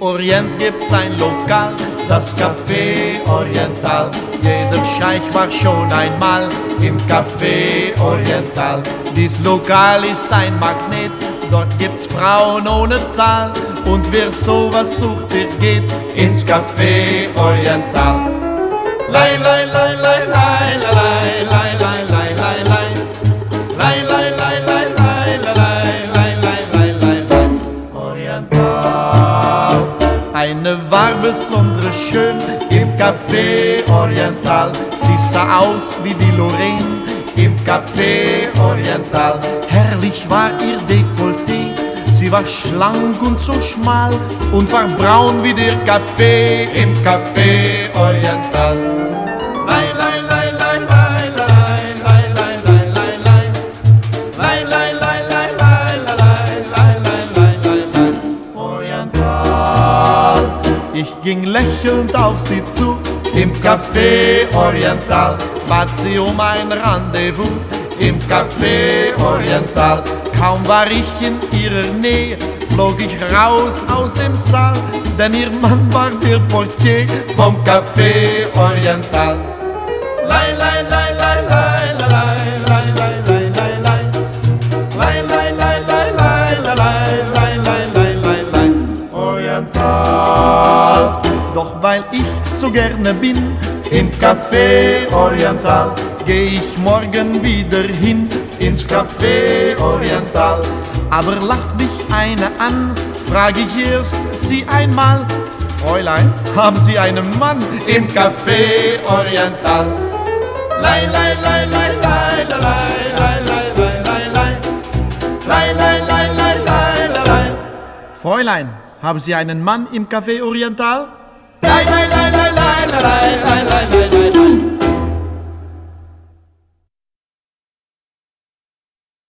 Orient gibt's ein Lokal, das Café Oriental. Jeder Scheich war schon einmal im Café Oriental. Dies Lokal ist ein Magnet, dort gibt's Frauen ohne Zahl. Und wer sowas sucht, der geht ins Café Oriental. Eine war besonders schön im Café Oriental. Sie sah aus wie die Lorraine im Café Oriental. Herrlich war ihr Dekolleté. Sie war schlank und so schmal und war braun wie der Kaffee im Café Oriental. Ich ging lächelnd auf sie zu im Café Oriental, bat sie um ein Rendezvous im Café Oriental. Kaum war ich in ihrer Nähe, flog ich raus aus dem Saal, denn ihr Mann war der Portier vom Café Oriental. Oriental. Doch weil ich so gerne bin im Café Oriental, geh ich morgen wieder hin ins Café Oriental. Aber lacht mich eine an, frag ich erst sie einmal. Fräulein, haben Sie einen Mann im Café Oriental? Lei, lei, lei, lei, lei, lei, lei. Fräulein, haben Sie einen Mann im Café Oriental? Nein, nein, nein, nein, nein, nein, nein, nein, nein, nein, nein. nein.